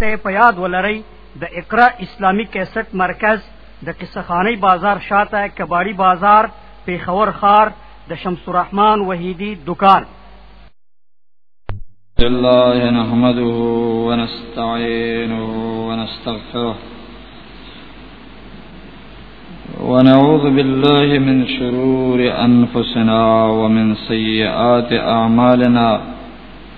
ته په یاد ولرئ د اقرا اسلامی کیسټ مرکز د قصخانی بازار شاته کباړی بازار پیښور خار د شمس الرحمن وحیدی دکان الله نحمده ونستعينه ونستغفره ونعوذ بالله من شرور أنفسنا ومن سيئات أعمالنا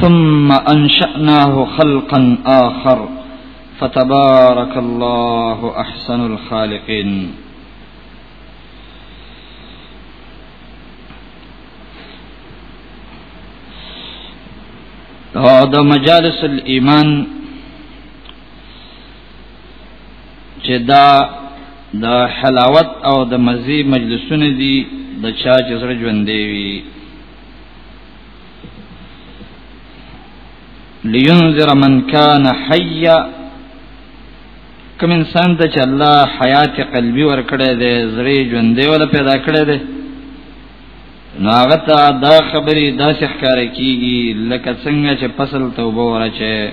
ثم أنشأناه خلقا آخر فتبارك الله أحسن الخالقين دا مجالس الإيمان چې دا د حلاوت او د مزي مجلسونه دي د چا چې سره ژوند دی وي لینذر من کان حیا کوم انسان ته چې الله حیات قلبي ورکړي دی زری ژوند دی ولا پیدا کړی دی ناغتا دا خبرې داسې ښکار کیږي لکه څنګه چې فصل توبه ورچه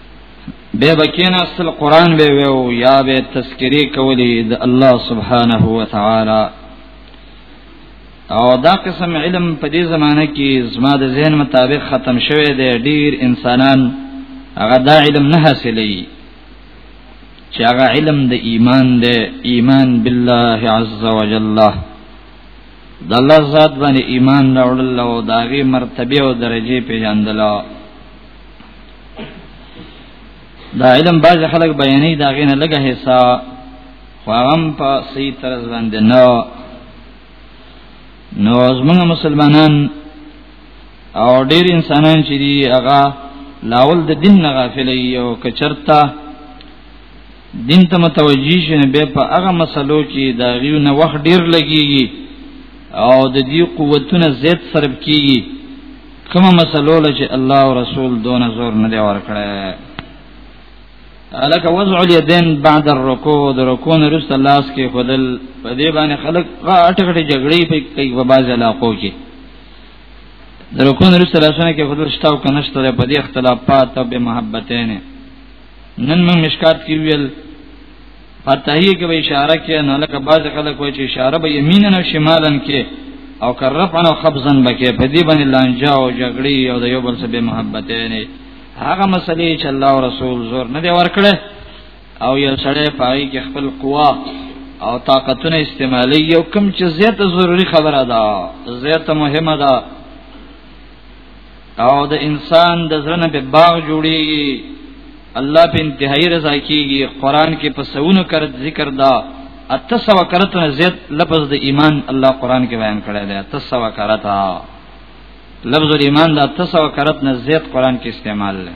به بکین اصل قران به ویو یا به تذکری کولی د الله سبحانه و تعالی او دا قسم علم په دې زمانه کې زما د ذهن مطابق ختم شوه دی ډیر انسانان هغه دا علم نه حاصلې چې هغه علم د ایمان دی ایمان بالله عز وجل د الله ذات باندې ایمان راوړل او داغي مرتبه او درجه پیژندل دا علم باز خلک بیانې دا غینه لګه حصہ خو هم په صحیح طرز باندې نه نو زمونږ مسلمانان او ډیر انسانان چې دی هغه لاول د دین نه غافل یو کچرتا دین ته متوجی شنه به په هغه مسلو کې دا غیو نه وخت ډیر لګیږي او د دې قوتونه زیات سرب کیږي کومه مسلو چې الله او رسول دون زور نه دی ورکړی الک وضع الیدین بعد الرکوع د رکوع نه رسول الله اس کې خدل په دې باندې خلک غاټ غټ جګړې په کوي په باز علاقو کې د رکوع نه رسول الله کې خدل شتاو کنه شته په دې اختلافات او به محبتین نن موږ مشکات کې ویل فتحیه کې به اشاره کې نه لکه باز خلک وایي چې اشاره به یمینن او شمالن کې او که رفعن او خبزن بکې په دې باندې لانجا او جګړې او د یو بل سره به محبت نه هغه مسلې چې الله او رسول زور نه دی ورکړي او یو سړی پای کې خپل قوا او طاقتونه استعمالي یو کم چې زیاته ضروری خبره ده زیاته مهمه ده او د انسان د زړه په باغ جوړیږي الله په انتهایی رضا کیږي قران کې په سونو کر ذکر دا اتسو کرتو زیت لفظ د ایمان الله قران کې بیان کړی دی اتسو کرتا لفظ د ایمان د اتسو کرت نه زیت قران کې استعمال دی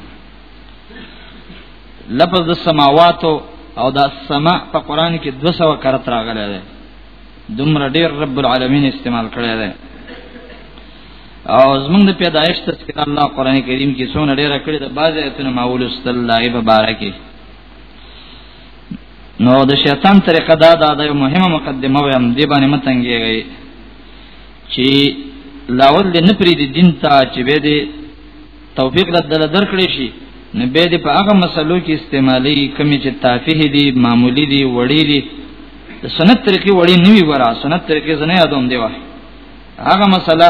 لفظ د سماواتو او د سما په قران کې 200 کرت راغلی دی دومره ډیر رب العالمین استعمال کړی دی او زمونږ د پیدایش تذکر الله قران کریم کې څونه ډیر کړی د باز ایتونه ماول استلای په باره کې نو د شیطان طریقه دا دا د مهمه مقدمه ویم دی باندې متنګیږي چې لاول نه پری دین ته چې به دې توفیق د دل درکړې شي نو به دې په هغه مسلو کې استعمالي کمی چې تافه دي معمولی دي وړي دي سنت طریقې وړي نیوي ورا سنت طریقې زنه یادوم دی وای هغه مسله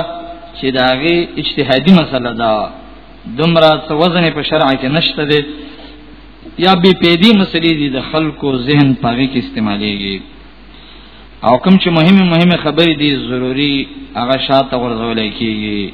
چې داغه اجتهادي مسله ده دمرا څه وزن په شرع کې نشته دي یا به پیدي مسلې دي د خلکو ذهن پاږي کې استعماليږي او کوم چې مهمه مهمه خبرې دي ضروری هغه شاته ورزول کیږي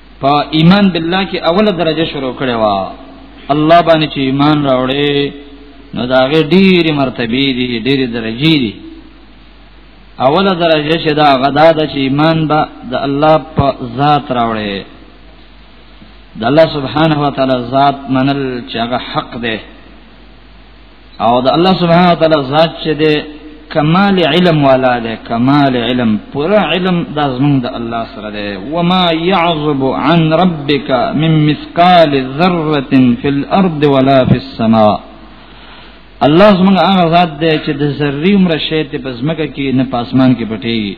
په ایمان بالله کې اوله درجه شروع کړي وا الله باندې چې ایمان راوړې نو دا غي ډېری مرتبه دي ډېری درجه دي اوله درجه چې دا غدا د چې ایمان به د الله په ذات راوړې د الله سبحانه و تعالی ذات منل چې هغه حق ده او د الله سبحانه وتعالى ذات چې ده کمال علم والا ده کمال علم پورا علم د زمون د الله سره ده وما يعذب عن ربك من مثقال ذره في الارض ولا في السماء الله زمونږ هغه ذات دی چې د ذری عمر شی ته پزمکه کې نه پاسمان کې پټي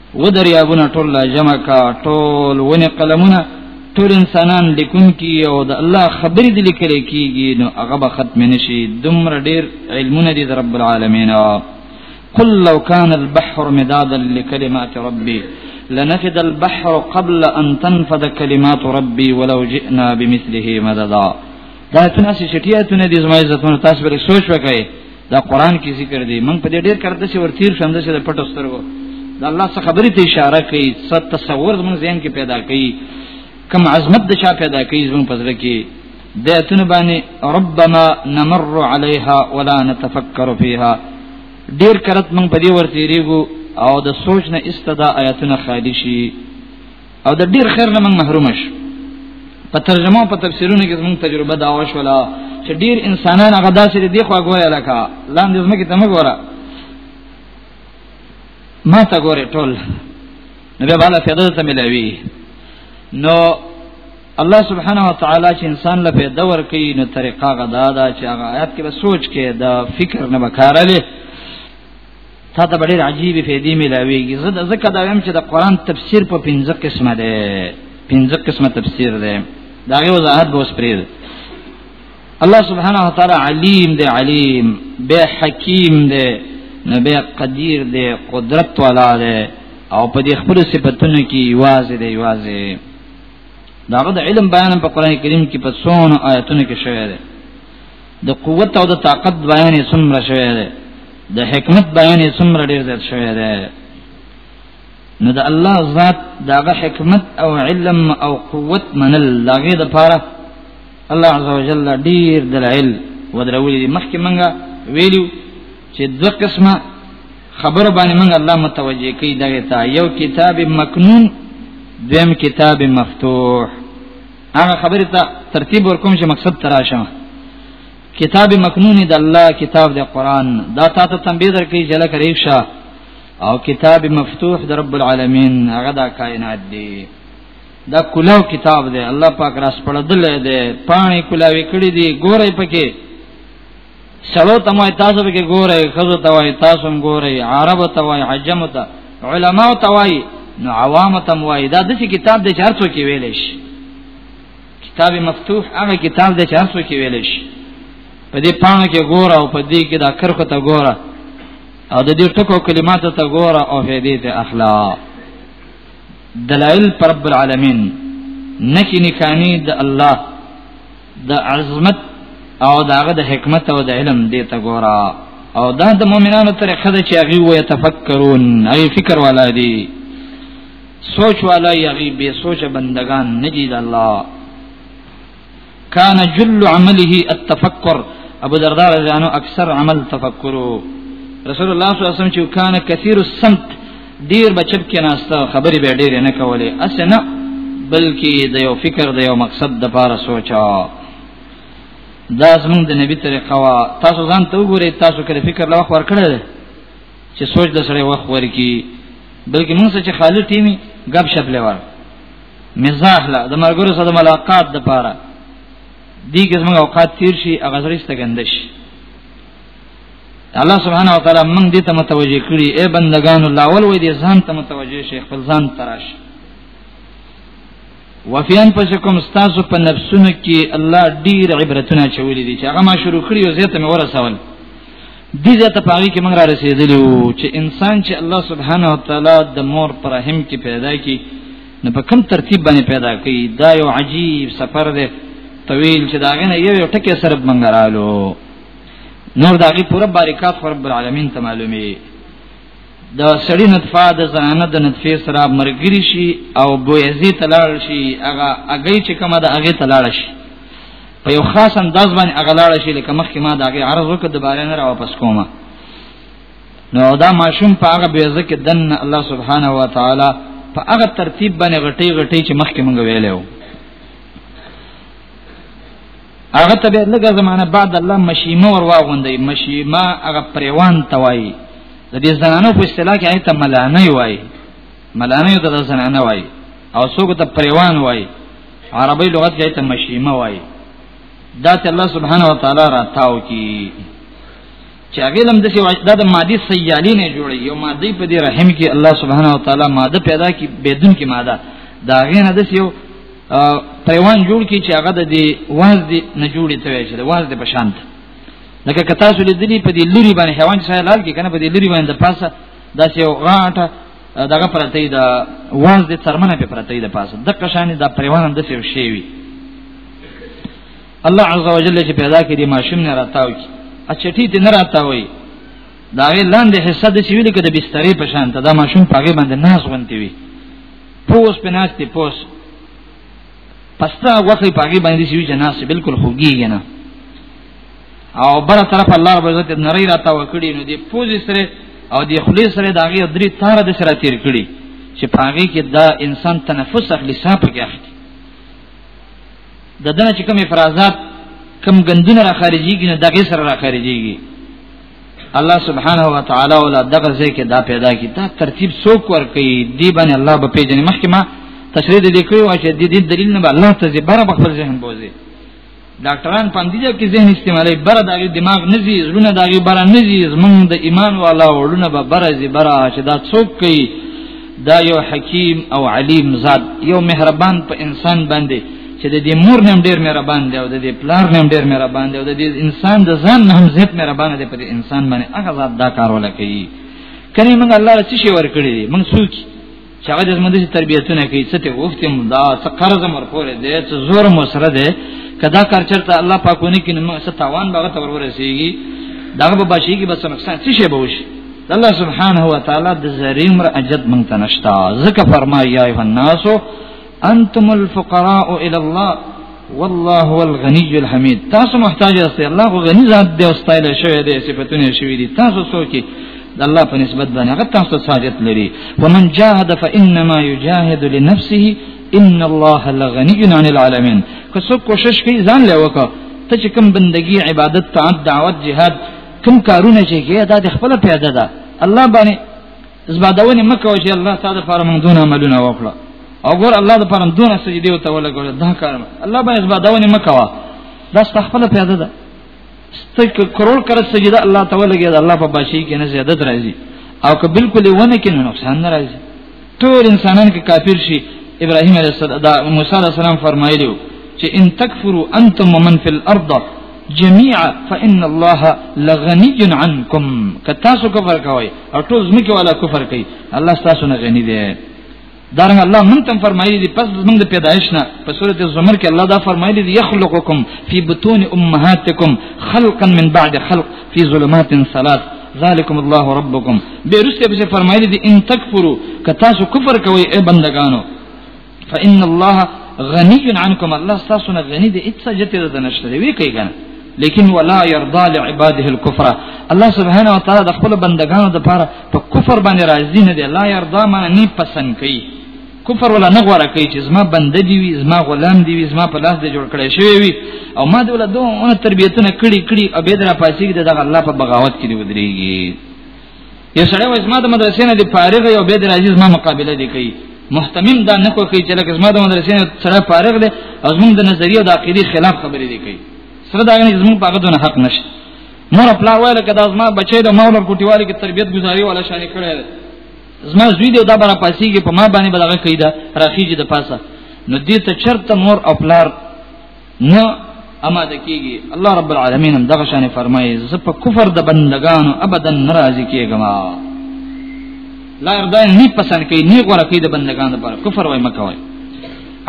و دریابونه ټول لا جمع کا ټول ونه قلمونه ټول انسانان لیکون کی او د الله خبرې دې لیکل کیږي نو هغه به ختم نشي دومره ډیر علمونه دي د رب العالمین قل لو كان البحر مدادا لكلمات ربي لنفد البحر قبل ان تنفد كلمات ربي ولو جئنا بمثله مددا دا تناسي شټیاتونه دي زما عزتونه تاسو به سوچ وکړئ دا قران کې ذکر دی من په دې ډېر کړه چې ورتیر شوم چې د پټو سترګو دا الله څخه خبرې ته اشاره کوي څه تصور زموږ ذهن کې پیدا کوي کم عظمت د چا پیدا کوي زموږ په ځل کې د اتنه باندې ربما نمر عليها ولا نتفكر فيها ډیر کرت موږ په دې ورتیریږو او د سوچ نه استدا آیاتونه خالی شي او د ډیر خیر نه موږ محروم شو په ترجمه او په تفسیرونو کې موږ تجربه دا وشولا چې ډیر انسانان هغه داسې دي خو غوړی لکه لاندې زمکه ته مګوره ما ته ګوره ټول نو به بالا فیضه ته ملوي نو الله سبحانه و تعالی چې انسان له پیدا ور کوي نو طریقه غدا دا چې هغه آیات کې به سوچ کې دا فکر نه وکړلې تا ته ډېر عجیب فیدی ملاویږي زه ځکه دا ویم چې د قران تفسیر په پنځه قسمه ده پنځه قسمه تفسیر ده دا یو وضاحت به اوس پرې الله سبحانه وتعالى علیم دی علیم به حکیم دی نو به قدیر دی قدرت والا دی او په دې خپل صفاتونو کې یواز دی یواز دا د علم بیان په قران کریم کې په څونو آیاتونو کې شوی دی د قوت او د طاقت بیان یې څومره شوی دی د حکمت بیان یې څومره ډیر زیات شوی دی نو د الله ذات داغه حکمت او علم او قوت منل لاغه د پاره الله عزوجل ډیر دلایل ودرولې دي مخکې منګه ویلو چې دو قسمه خبر باندې منګه الله متوجه کوي دغه تا یو کتاب مکنون دویم کتاب مفتوح هغه خبره ته ترتیب ورکوم چې مقصد تراشه کتاب مکنون د الله کتاب د قران دا تا ته تنبیه درکې چې لکه ریښه او کتاب مفتوح د رب العالمین هغه د کائنات دی دا کلاو کتاب دی الله پاک راس پړدل دی پانی کلاوي کړی دی ګورې پکې سلو ته مو تاسو به ګورئ خزو ته وای تاسو هم ګورئ عرب ته وای حجم ته علما ته وای نو عوام ته وای دا د کتاب د چارڅو کې ویل شي کتاب مفتوح هغه کتاب د چارڅو کې ویل شي په دې پانو کې ګوره او په دې کې دا کرخه ته ګوره او د دې ټکو کلمات ته ګوره او فائدې ته اخلا دلائل پر رب العالمین نکی نکانی د الله د عظمت او داغه د حکمت او د علم دې ته ګورا او دا د مؤمنانو طریقه ده چې هغه وې تفکرون هغه فکر والا دي سوچ والا یغي به سوچ بندگان نجی د الله کان جل عمله التفکر ابو دردار جانو اکثر عمل تفکرو رسول الله صلی الله علیه وسلم چې کان کثیر السمت ډیر بچب کې ناستا خبرې به ډیر نه کولې اسنه بلکې د یو فکر د یو مقصد د پاره سوچا دا زمونږ د نبی طریقه وا تاسو ځان ته وګورئ تاسو کله فکر لا وخت ورکړل چې سوچ د سره وخت ورکی بلکې موږ چې خالد ټیمی غب شپ لور مزاح لا د مرګرو سره ملاقات د پاره دي که زموږ اوقات تیر شي هغه زریسته ګندش الله سبحانه و تعالی موږ دې ته متوجه کړی اے بندگان الله اول وې دې ځان ته متوجه شي خپل ځان تراش وفیان پسکم استاسو په نفسونو کې الله ډیر عبرتونه چولې دي چې هغه ما شروع کړی او زیاته مې ورسول دې زیاته پاږي کې موږ را رسیدلی وو چې انسان چې الله سبحانه و تعالی د مور پر رحم کې پیدا کی نو په کوم ترتیب باندې پیدا کړي دا یو عجیب سفر دی طویل چې داغه نه یو ټکی سره بنګرالو نور داغي پوره باریکات خو رب العالمین ته معلومي د سړی نطفه د زنانه د نطفه سره مرګري شي او بویزي تلاړ شي هغه هغه چې کومه د هغه تلاړ شي په یو خاص انداز باندې هغه لاړ شي لکه مخکې ما د هغه عرض وکړ د باران را واپس کومه نو دا ماشوم په هغه بویزه کې دن الله سبحانه و تعالی په هغه ترتیب باندې غټي غټي چې مخکې مونږ ویلو هغه ته به لږه زمانه بعد الله مشیمه ور واغوندي مشیمه هغه پریوان توای د دې زنانو په اصطلاح کې ایت ملانه وای ملانه د زنانه وای او څوک ته پریوان وای عربی لغت کې ایت مشیمه وای دا ته الله سبحانه و تعالی را تاو کی چې هغه لم د څه وای دا د مادي سیالی نه جوړي یو مادي په دې رحم کې الله سبحانه و تعالی ماده پیدا کی بدون کې ماده دا غینه د څه پیوان جوړ کی چې هغه د دې واز دې نه جوړې ته وایي چې د واز دې په شان ده لکه کتا سو لیدلی په دې لوري باندې حیوان چې لار کې کنه په دې لوري باندې د پاسه داسې یو غاټه دغه پرته د واز دې څرمنه په پرته د پاسه د قشان د پیوان د څه شی وي الله عز وجل چې پیدا کړي دې ماشوم نه راتاو کی اچټی دې نه راتاوي دا وی لاندې حصہ د سیویل کې د بسترې په شان ته دا ماشوم پاګې باندې ناز غونتی وي پوس په ناس ته پوس پستا وخی پاګی باندې شي چې ناس بالکل خوږیږي نه او بر طرف الله رب عزت نری را تا وکړي نو دې پوز سره او دې خلی سره داغه درې تار د سره تیر کړي چې پاګی کې دا انسان تنفس اخلي صاحب کې اخلي د دنه چې کوم افرازات کم غندونه را خارجيږي نه دغه سره را خارجيږي الله سبحانه و تعالی ولا دغه ځکه دا پیدا کی دا ترتیب څوک ور کوي دی باندې الله به پیژنې مخکې ما تشریح دې کړی و چې دې دلیل نه الله ته زی بره بخبر ذهن بوزي ډاکټران پاندې کې ذهن استعمالي بره دغه دماغ نزي زړونه دغه بره نزي زمونږ د ایمان والا وړونه به بره زی بره چې دا څوک کوي دا یو حکیم او علیم ذات یو مهربان په انسان باندې چې د دې مور نیم ډیر مهربان دی او د دې پلار نیم ډیر مهربان دی او د دې انسان د ځان هم زیات مهربان دی په دې انسان باندې هغه ذات دا کار ولکې کله موږ الله له څه ورکړي دي موږ څوک چې هغه د موږ د تربیتونه کوي څه ته وخت هم دا څه قرض مر کوله دې څه زور مو سره ده کدا کار چرته الله پاکونه کې نو څه تاوان باغ ته ورورسیږي دا به بشي کې بس نقصان څه شی به وشي الله سبحانه و تعالی د زریم را اجد مونږ ته نشتا ځکه فرمایي یا ایه الناس انتم الفقراء الى الله والله هو الغني الحمید تاسو محتاج یاست الله خو غنی ذات دی او ستایل شوی دی صفاتونه شوی دي تاسو څوک د الله په نسبت باندې هغه تاسو ساجت لري ومن جاهد فانما يجاهد لنفسه ان الله لغني عن العالمين که څوک کوشش کوي ځان له وکړه ته چې کوم بندگی عبادت تعد دعوت جهاد کوم کارونه چې کې دا د خپل پیدا ده الله باندې زبادونه مکه او چې الله تعالی لپاره موږ دون عملونه وکړه او ګور الله د پرم دون سجدي او توله ګور دا کار الله باندې زبادونه مکه وا دا خپل پیدا ده ستک کرول کر سجده الله تعالی کې الله په باشي کې نه زیادت راځي او که بالکل ونه کې نقصان نه راځي ټول انسانان کې کافر شي ابراهيم عليه السلام دا موسی عليه السلام فرمایلی چې ان تکفروا انتم ومن في الارض جميعا فان الله لغني عنكم کتاسو کفر کوي او ټول زمکه والا کفر کوي الله تاسو نه غني دی دارنګ الله مونږ تم فرمایلی دی پس مونږ د پیدایش نه په سورته زمر کې الله دا فرمایلی دی یخلقکم فی بطون امهاتکم خلقا من بعد خلق فی ظلمات ثلاث ذالکم الله ربکم به رسته به فرمایلی دي ان تکفرو که تاسو کفر کوي اے بندگانو فان الله غنی عنکم الله تاسو نه غنی دي اڅه جته ده نشته وی کوي کنه لیکن ولا يرضى لعباده الكفر الله سبحانه وتعالى د خپل بندگانو د پاره په کفر باندې راضي نه دي لا يرضى معنی پسند کوي کفر ولا نه غوړه کوي چې زما بنده دی وي زما غلام دی وي زما په لاس دی جوړ کړی شوی وي او ما دی ولا دوه تربیتونه کړی کړی او به درا پاسې کې دغه الله په بغاوت کې ودرېږي یو سړی وای زما د مدرسې نه دی فارغ یو به درا عزیز ما مقابله دی کوي محتمم دا نه کوي چې لکه زما د مدرسې نه سره فارغ دی او زموږ د نظریه او د عقیده خلاف خبرې دی کوي سره دا نه زموږ په هغه دونه حق نشته مور خپل وای لکه دا زما بچی د مور کوټیوالي کې تربیت گزاري ولا شان کړی زما زوی دی دا برا پاسیږي په ما باندې بدغه کیده راخیږي د پاسه نو دې ته چرته مور او پلار نه اما د کیږي الله رب العالمین هم دغه شان فرمایي زه په کفر د بندگانو ابدا ناراضي کیږم لا اردا نه پسند کوي نه غوړه کوي د بندگانو لپاره کفر وای مکه وای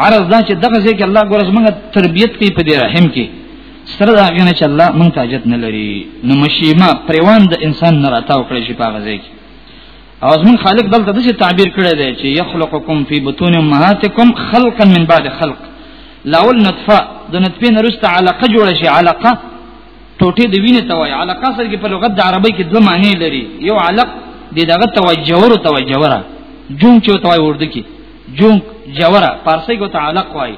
عرض دا چې دغه ځکه الله ګورز موږ تربيت کوي په دې رحم کې سره دا غنه چې الله مونږ تاجت نه لري نو مشیما پریوان د انسان نه راتاو کړی شي په غزه کې او زمون خالق دلته د تعبیر کړی دی چې یخلقکم فی بطون امهاتکم خلقا من بعد خلق لاول نطفه د نطفه نرست علاقه جوړ شي علاقه ټوټه د وینې توای علاقه سره کې په لغت د عربی کې دوه معنی لري یو علق د دغه توجور او توجوره جون چې توای ورده کې جون جوره پارسی کو تعلق وای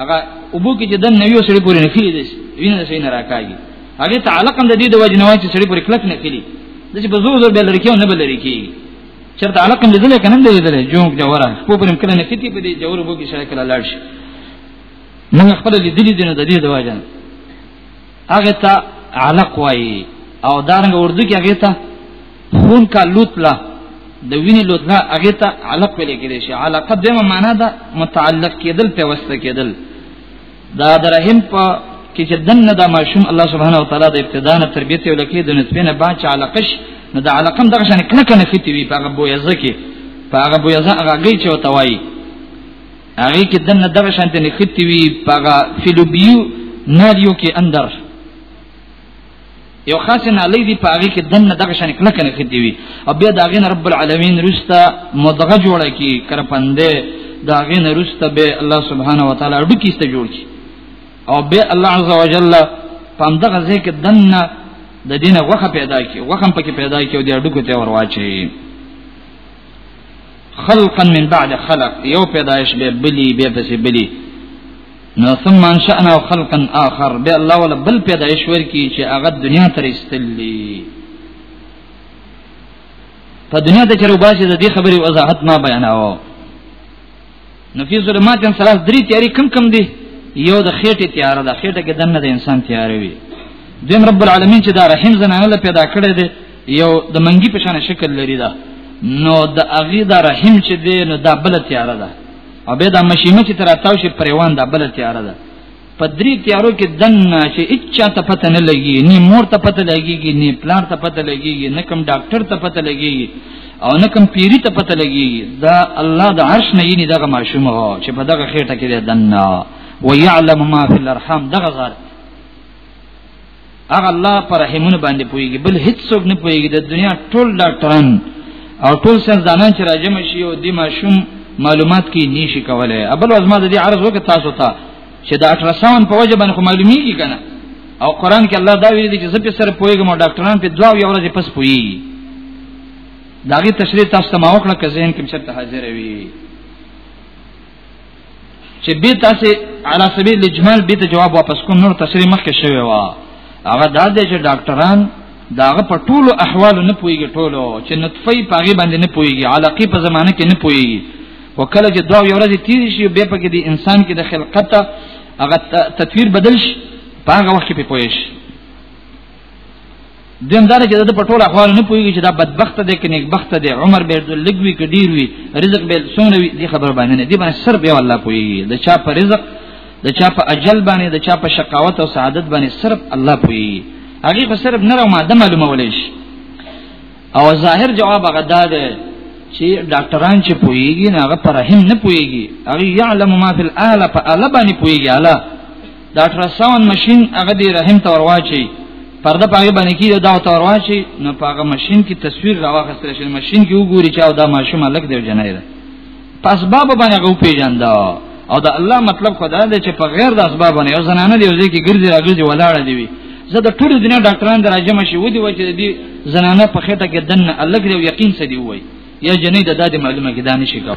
هغه ابو کې چې د نویو سړي پورې نه کړی دی وینه شي نه راکاږي هغه تعلق هم د دې د وجه نه وای چې سړي پورې کلک نه کړی د چې په زور زور به لري کې نه بل لري کې چرته علاقه مې دلته کنه دی دلته جونګ جوړه په پرم کله نه کتی په دې جوړو بو کې شای کله لاړ شي موږ خپل لیدلې دي نه د دې د وجه هغه ته علق وایي او دارنګ اردو کې هغه ته خون کا لوتلا د وینې لوتلا هغه ته علق ویل کېږي شي علاقه د معنا ده متعلق کېدل په واسطه کېدل دا درهم په کې چې دنه دا ماشوم الله سبحانه وتعالى د ابتداء نه تربيت یو لکه د نسبه نه باچ علاقش نو د علاقم دغه شان کله کنه فتی وی په هغه بویزه کې په هغه بویزه هغه گی چې وتوي هغه کې دنه دغه شانت نه ختی وی پاغه فلوبیو ناریو کې اندر یو خاص نه لې دی پاغه کې دنه دغه شان کله کنه ختی وی او بیا داغه رب العالمین رستا مدغه جوړه کی کرپنده داغه نه رستا به الله سبحانه و تعالی اډو کیسته جوړ کی او به الله عز وجل پام دغه ځکه دنه د دینه وخه پیدا کی وخم پکې پیدا کی او د اډو کوته ورواچي خلقا من بعد خلق یو پیدایش به بلی به پس بلی نو ثم انشأنا خلقا آخر به الله ولا بل پیدایش ورکی چې هغه دنیا تر استلی په دنیا ته چرو باسي د دې خبرې وضاحت ما بیاناوه نو فی ظلمات ثلاث درې تیاری کم کم دي یو د خېټه تیار ده خېټه کې دنه د انسان تیار وي دیم رب العالمین چې دا رحم زنانه له پیدا کړې ده یو د منګي په شان شکل لري دا نو د اغي دا رحم چې دی نو دا بل تیار ده او به دا مشیمه چې تر تاو شي پریوان دا بل تیار ده په درې تیارو کې دنه چې اچا ته پته نه لګي نه مور ته پته لګيږي نه پلان ته پته لګيږي نه کوم ډاکټر ته پته لګيږي او نه کوم پیری ته پته لګيږي دا الله د عرش نه یې دغه ماشوم هو چې په دغه خېټه کې دنه ويعلم ما في الارحام دغه غار هغه الله پر رحمونه باندې پويږي بل هیڅ څوک نه پويږي د دنیا ټول ډاکټران او ټول سنځانان چې راجم شي او د ماشوم معلومات کې نشي کولای ابل ازما د دې عرض وکړ تاسو ته چې د الټراساوند په وجه باندې معلومیږي کنه او قران کې الله دا ویلي چې زه په سره پويګم او ډاکټران په دوا یو ورځ پس پوي داغه تشریح تاسو ته ما وکړه که ذهن کې چرته حاضر وي چې به تاسو علا سبیل اجمال به ته جواب واپس کوم نور تشریح مخکې شوی و هغه دا دی چې ډاکټران داغه په ټولو احوالو نه پويږي ټولو چې نطفه پاغي باندې نه پويږي علاقه په زمانه کې نه پويږي وکله چې دوه ورځ تیر شي به پکې د انسان کې د خلقت هغه تطویر بدل شي پاغه وخت په پويش دیم دا چې د پټول احوال نه پويږي چې دا بدبخت دی کې نیک بخت دی عمر به لګوي کې ډیر وي رزق به سونه وي دې خبر باندې نه دی باندې سر به الله پويږي د چا په رزق د چا په اجل باندې د چا په شقاوت او سعادت باندې صرف الله پويږي هغه خو صرف نه راو ماده معلومه ولې شي او ظاهر جواب هغه دا دی چې ډاکټران چې پويږي نه هغه پر رحم نه پويږي هغه يعلم ما في الاله په اله باندې پويږي اله د الټراساوند ماشين هغه دی رحم ته ورواچي پرده پاګه باندې کیږي دا ته ورواچي نو پاګه ماشين کې تصویر راوخستل شي ماشين کې وګوري چې دا ماشوم لک دی جنای ده پس باب باندې غو پیژنده او دا الله مطلب خدا دی چې په غیر د اسباب باندې یو زنانه دی ځکه ګرځي راګرځي ولاړه دی وي زه د ټولو دنیا ډاکټران دراجم شي ودی و چې دی زنانه په خټه کې دنه الله کې یقین سدي وای یا جنې د دادې معلومه کې دانش کوي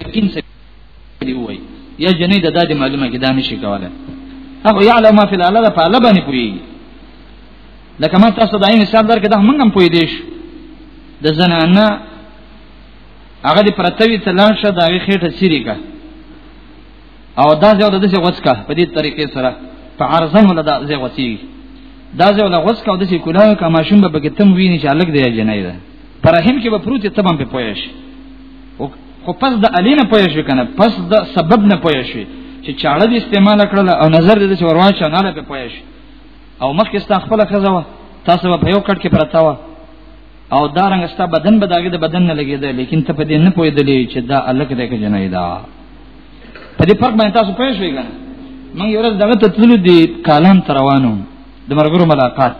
یقین سره دی وای یا جنې د دادې معلومه کې دانه شي کوله هغه یعلم ما فی الاله د پاله باندې پوری لکه ما تاسو دایم حساب درکې دا موږ هم پوی دیش د زنانه هغه دې پرتوي ته لاړ شه دا هغه خېټه سری کا او دا ځو د دې غوڅ کا په دې طریقې سره په عرضه ولا دا ځو غوڅي دا ځو لا غوڅ کا د دې کولای کا ماشوم به کې تم ویني چې الګ دی جنای ده پر رحم کې به پروت ته تمام په پوهش خو پس د الینه پوهش وکنه پس د سبب نه پوهش چې چاړه دې استعمال کړل او نظر دې چې وروا چانه په پوهش او مخکې ستا خپل خزوه تاسو په یو کټ کې پرتا و او دا رنګ ستا بدن به داګه د بدن نه لګیدا لیکن ته په دې نه پوهېدلې چې دا الک دې کې جنای دا په دې فرق باندې تاسو پوه شئ کنه من یو ورځ دغه ته تلل دي کالام تروانو د مرګرو ملاقات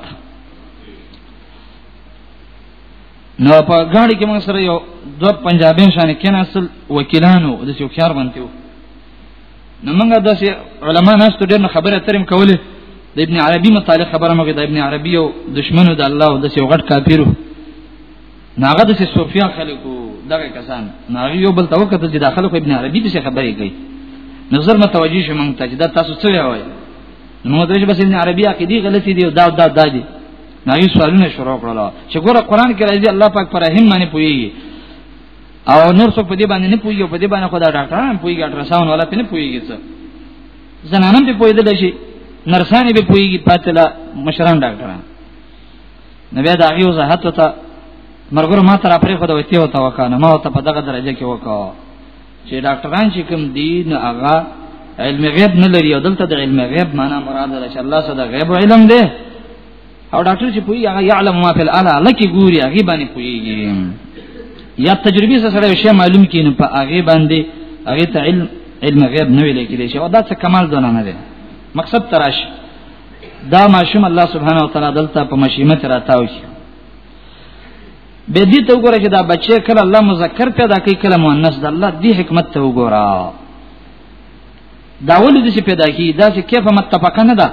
نو په غاړي کې موږ سره یو دو پنجابین شان کې نسل وکیلانو د څوکیار باندې نو موږ د علماء ناس ته ډېر خبره ترم کوله د ابن عربي متعلق خبره موږ د ابن عربي یو دشمنو د الله او د یو غټ کافرو ناغه د صوفیا خلکو دغه کسان ناغه یو بل توکه د داخله ابن عربي د خبرې کوي نظر متوجي شوم ته چې دا تاسو څه وایي نو درې بس ابن عربي عقيدي غلطي دی دا دا دا دي نو یې سوالونه شروع کړل چې ګوره قران کې راځي الله پاک پر رحم باندې پوي او نور څوک په دې باندې نه پويږي په دې باندې خدای ډاکټر هم پويږي الټراساوند ولا په نه پويږي څه زنانم په پويدل شي نرسانه به پويږي پاتله مشران ډاکټران نو بیا دا یو زه حتی ته مرګور ما تر پرې خو دا وتی وتا وکانه ما ته په دغه درجه کې وکاو چې ډاکټران چې کوم دي نو هغه علم غیب نه لري او دلته د علم غیب معنا مراد ده چې الله سره غیب علم دی او ډاکټر چې پوي هغه يعلم ما فی الاله لکه ګوري هغه باندې پويږي یا تجربه سره شی معلوم کین په هغه باندې هغه ته علم علم غیب نه ویل کېږي شو دا څه کمال دونه نه دی مقصد تراش دا ماشوم الله سبحانه وتعالى دلته په مشیمت راتاو شي به دې ته وګوره چې دا بچي کله الله مذکر پیدا کوي کله مؤنث د الله دې حکمت ته وګوره دا ولې دې پیدا کی دا چې کیف متفقه نه ده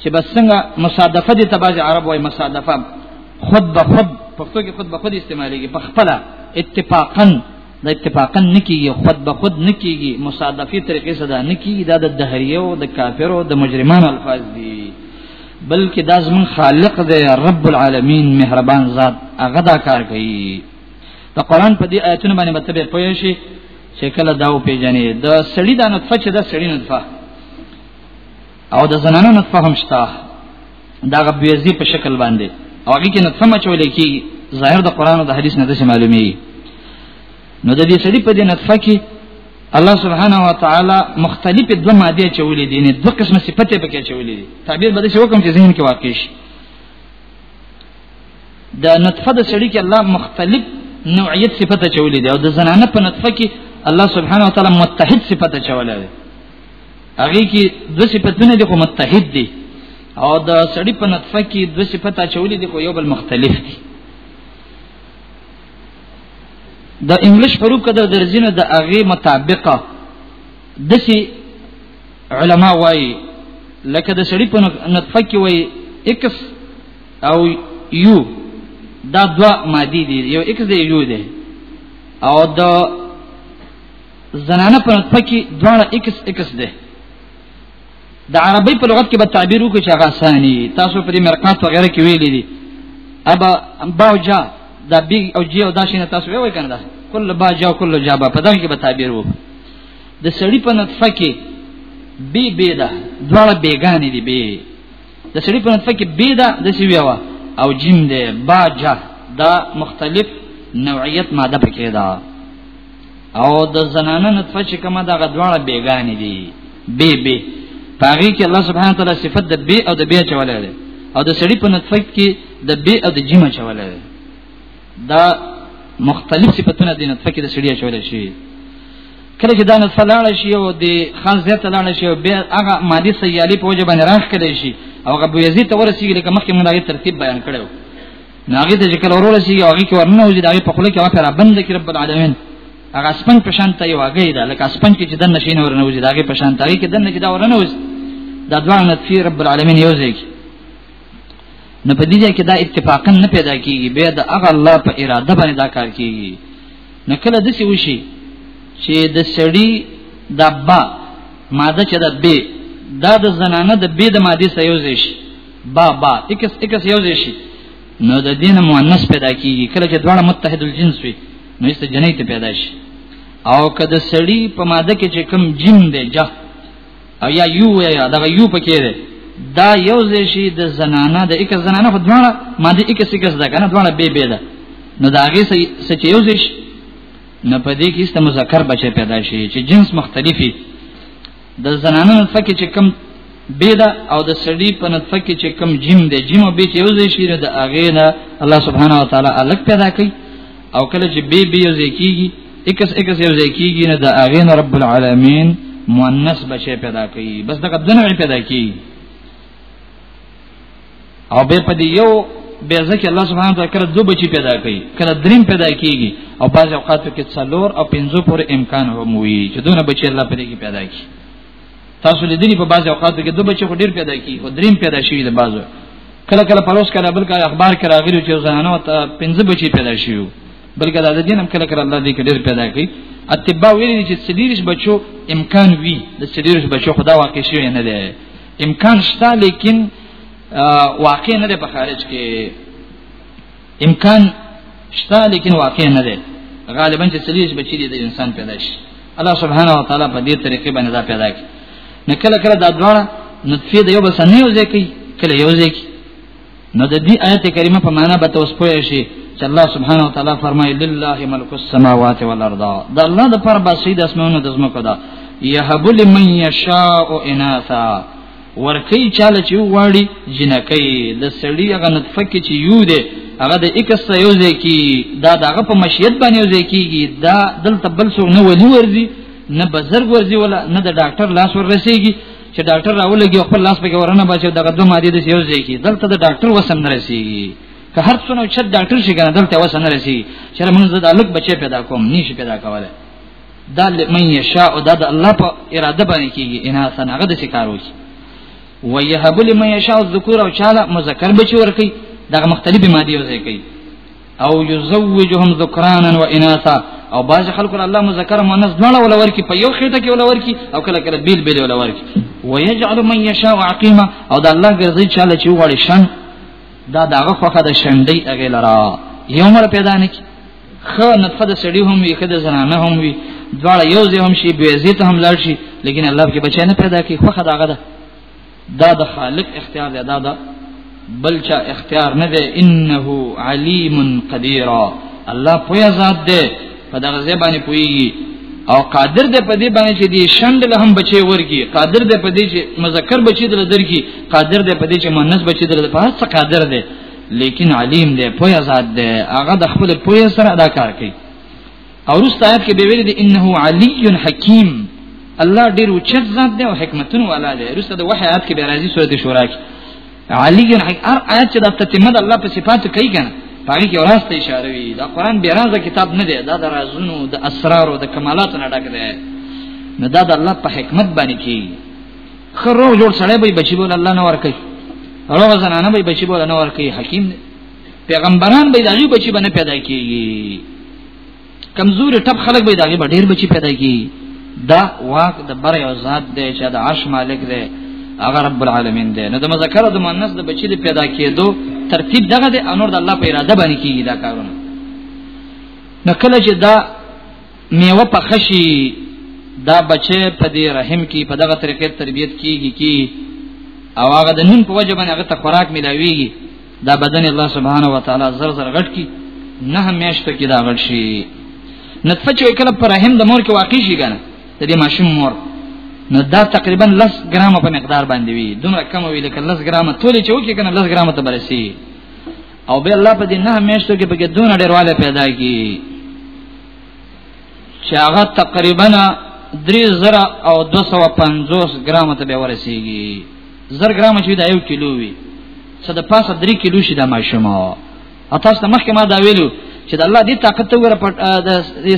چې بس څنګه مصادفه دي تباز عرب وای مصادفه خود به خود پښتو کې خود به خود استعمالېږي په خپل اتفاقا د اتفاقا نکیږي خود به خود نکیږي مصادفي طریقې سره دا نکیږي دا د دهریو د کافرو د مجرمانو الفاظ دي بلکې دا زمون خالق دی رب العالمین مهربان ذات هغه دا کار کوي د قران په دې آیتونو باندې به تبه پوه شي چې کله دا و پیژنې د سړی د نطفه چې د سړی نطفه او د زنانو نطفه هم شته دا غبيزي په شکل باندې او هغه کې نطفه مچول کی ظاهر د قران او د حدیث نه د معلومي نو د دې سړي په دې نطفه کې الله سبحانه و تعالی مختلف دو ماده چولې دي نه دوه قسمه صفته پکې چولې دي تعبیر به څه وکم چې ذهن کې واقع شي د نطفه د سړي کې الله مختلف نوعیت صفته چولې دي او د زنانه په نطفه کې الله سبحانه و تعالی متحد صفته چولې دي هغه کې د صفاتونه دي خو متحد دي او د سړی په نطفه کې د صفات اچولې دي خو یو بل مختلف دي د انګلیش حروف کده درځینه د هغه مطابقه دسی علما وای لکه د سړی په نطفه کې وای اکس او یو دا دوا مادي دي یو اکس دی یو دی او د زنانه په نطفه کې دواړه اکس اکس ده د عربی په لغت کې به تعبیر وکړي چې هغه ثاني تاسو په دې مرقات وغیرہ کې ویلي دي ابا باوجا دا بی او جی او دا شینه تاسو وی کنه دا کل باجا او کل جابا په دغه کې به تعبیر وو د سړی په نطفه کې بی بی دا دواړه بیگانې دي بی د سړی په نطفه کې بی دا د سی ویوا او جیم ده باجا دا مختلف نوعیت ماده پکې ده او د زنانه نطفه چې کومه د غدواړه بیگانی دی بی بی پاغي کې الله سبحانه تعالی صفت د بی او د بی چولې ده او د سړی په نطفه کې د بی او د جیم چولې ده دا مختلف صفاتونه د نطفه کې د سړی چولې شي کله چې دا نطفه لاړ شي او د خان زیات لاړ شي او بیا هغه مادي سیالي په وجه باندې راخ کړي شي او هغه بویزي ته ورسیږي لکه مخکې موږ دا ترتیب بیان کړو ناغه د ذکر اورول شي او هغه کې ورننه وځي دغه په خله کې هغه را بند کړي رب العالمین هغه سپنج په شان ته یو هغه دا لکه سپنج کې چې د نشین ورننه وځي دغه په شان ته هغه کې د نه چې دا ورننه وځي دا دوه نطفی رب العالمین یو ځای کې نو په دې ځای کې دا اتفاقا نه پیدا کیږي به د هغه الله په اراده باندې دا کار کیږي نو کله د څه وشي چې د سړی د با ماده چې د به دا د زنانه د به د ماده سره یو ځای شي با با اکس اکس یو ځای شي نو د دین مؤنث پیدا کیږي کله چې دواړه متحد الجنس وي نو است جنې ته پیدا شي او کله سړی په ماده کې چې کم جیم دی جه او یا یو یا دغه یو پکې دی دا یو ځای شي د زنانه د اکس زنانه خو دواړه ماده اکس اکس ده کنه دواړه به به ده نو دا هغه څه چې یو ځای شي نه پدې کې است مذکر بچي پیدا شي چې جنس مختلفي د زنانه نطفه کې چې کم بيدا او د سړي په نطفه کې چې کم جیم دی جیم او بیچ یو ځای شي د اغه نه الله سبحانه و تعالی الګ پیدا کوي او کله چې بی بی یو ځای کیږي اکس اکس یو ځای کیږي نه د اغه نه رب العالمین مؤنث بچي پیدا کوي بس دغه دنه پیدا کوي او به په دې یو به ځکه الله سبحانه وتعالى کړه دوه بچی پیدا کوي کړه دریم پیدا کیږي او بعض اوقات کې څلور او پنځو پورې امکان هم وي چې دونه بچی الله په دې کې پیدا کړي تاسو لیدلی په بعض اوقات کې دوه بچی خو ډیر پیدا کیږي او دریم پیدا شي د بعضو کله کله پروس کله بل کله اخبار کې راغلی چې زنانه ته پنځه بچی پیدا شي بلکې دا د دینم کله کله الله دې کې ډیر پیدا کوي اتباع ویلي چې سلیریش بچو امکان وي د سلیریش بچو خدا واقع شي نه دی امکان شته لیکن واقع نه ده په خارج کې امکان شته لیکن واقع نه ده غالبا چې سلیج بچی دي د انسان پیدا شي الله سبحانه و تعالی په دې طریقې باندې دا پیدا کړي نه کله کله دا دواړه نطفه د یو بس نه یو ځای کوي کله یو ځای کوي نو د دې آیت کریمه په معنا به تاسو پوه شئ چې الله سبحانه وتعالى فرمایي لله ملک السماوات والارض دا الله د پر باسي د اسمانونو د زمکو دا يهب لمن يشاء اناثا ورکی چاله چې واړي جنکې د سړی هغه نطفه کې چې یو دی هغه د اکس یو ځکی دا دغه په مشیت باندې یو ځکیږي دا دلته بل څو نه ولي ورزي نه بزرګ ورزي ولا نه د ډاکټر لاس ور رسیږي چې ډاکټر راولګي خپل لاس په ورنه بچو دغه دوه ماده د یو ځای کې دلته د ډاکټر وسن نه رسیږي که هر څونه چې ډاکټر شي کنه دلته وسن نه رسیږي چې موږ د الګ بچي پیدا کوم نشي پیدا کوله دا لمن یشاء دا د الله په اراده باندې کیږي انا سن هغه د شکار وشي ويهب لمن یشاء الذکور او چاله مذکر بچي ورکی دغه مختلفه ماده یو ځای کوي او یزوجهم ذکرانا و اناثا او باز خلق الله مذکر مؤنث دواړه ولور کی په یو خېټه کې ولور کی او کله کله بیل بیل ولور کی ويجعل من يشاء عقيما او د الله ګرځي چې الله چې وړي شن دا دغه خوخه د شندې اغه لرا یو مر پیدا نه کی خو نطفه د سړی هم وي خد زنانه هم وي دواړه یو ځای هم شي به عزت هم لړ شي لیکن الله کې بچی نه پیدا کی خوخه دغه ده دا د خالق اختیار دی دا د بل چا اختیار نه دی انه علیم قدیر الله پویا ذات دی په دغه ځای باندې پویږي او قادر دی په دې باندې چې دی شند له هم بچي ورګي قادر دی په دې چې مذکر بچي دل درګي قادر دی په دې چې مؤنث بچي دل په هڅه قادر دی لیکن علیم دی پویا ذات دی هغه د خپل پویا سره ادا کار کوي او رست آیات کې به ویل دي انه علی حکیم الله ډیر اوچت ذات دی او حکمتونه والا دی رست د وحی آیات کې به راځي سورته شورا کې علی حکیم هر آیات چې د تتمه د الله په صفاتو کوي کنه پاره کې وراسته اشاره وی دا قران به راځه کتاب نه دی دا د رازونو د اسرارو د کمالاتو نه ډک دی نه دا د الله په حکمت باندې کې خرو جوړ سړی به بچی بول الله نه ورکي روغ زنانه به بچی بول نه ورکي حکیم دی پیغمبران به دغه بچي باندې پیدا کیږي کمزور ټپ خلک به دغه ډیر بچي پیدا کیږي دا واک د بر یو ذات دی چې د عرش مالک دی هغه رب العالمین دی نو د مذکر او د مؤنث د بچی د پیدا کېدو ترتیب دغه دی انور د الله په اراده باندې کیږي دا کارونه نو کله چې دا میوه په خشي دا بچي په دې رحم کې په دغه طریقې تربیت کیږي کی او هغه د نن په وجه باندې هغه ته خوراک ملاويږي دا بدن الله سبحانه و تعالی زر زر غټ کی نه میاشت کې دا غټ شي نطفه چې کله پر رحم د مور کې واقع شي کنه د دې ماشوم مور نو دا تقریبا 10 ګرام په مقدار باندې وي دومره کم وي لکه 10 ګرام ټول چې وکي کنه 10 ګرام ته برسي او به الله په دې نه میاشتو کې پکې دونه ډیرواله پیدا کی چې هغه تقریبا 3000 او 250 ګرام ته به ورسیږي زر ګرام چې دا یو کیلو وي څه د پاسه 3 کیلو شي دا ماشوم او تاسو ته مخکې ما دا ویلو چې د الله دې طاقت ته وره پټ د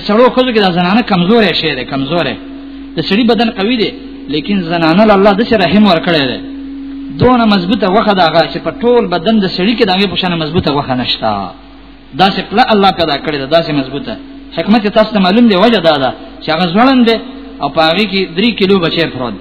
سړو خو کې د زنانه کمزورې شي ده کمزورې د سړي بدن قوي دی لیکن زنانه الله د سره رحم ورکړي ده دونه مضبوطه وخه دا غا چې په ټول بدن د سړي کې دغه په شان مضبوطه وخه نشتا دا چې کله الله پیدا کړی دا چې مضبوطه حکمت تاسو ته معلوم دی وجه دا ده چې هغه ځوړند او پاغي کې 3 کیلو بچي پروت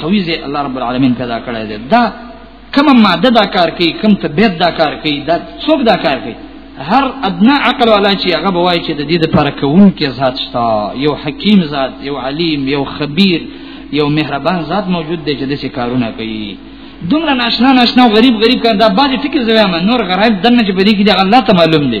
تویزه الله رب العالمین پیدا کړی دی دا کوم ماده دا کار کوي کوم طبيعت دا کار کوي دا څوک دا کار کوي هر ادنا عقل والا چې هغه بوای چې د دې لپاره کوون کې ذات شته یو حکیم ذات یو علیم یو خبیر یو مهربان ذات موجود دی چې د څه کارونه کوي دومره ناشنا ناشنا غریب غریب کار دا باندې ټکی زوی ما نور غریب دنه چې بری کې دی الله ته معلوم دی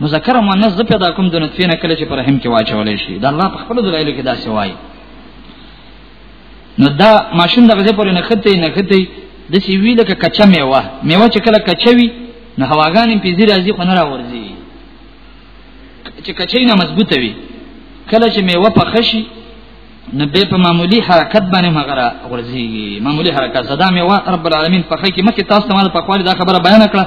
مذکر او مؤنث د پیدا کوم د نطفه نه کله چې پر رحم کې واچول شي دا الله په خپل دلایلو کې دا څه وایي نو دا ماشوم دغه ځای پورې نه خته نه خته د سی وی لکه کچا میوه میوه چې کله کچوي نو هواګانې په زیرا ځي خو نه راورځي چې کچې نه مضبوطه وي کله چې میوه په خشي نه به په معمولی حرکت باندې مغرا ورځي معمولی حرکت صدا مې وا رب العالمین په خې کې مکه تاسو ته مال په خالي دا خبره بیان کړه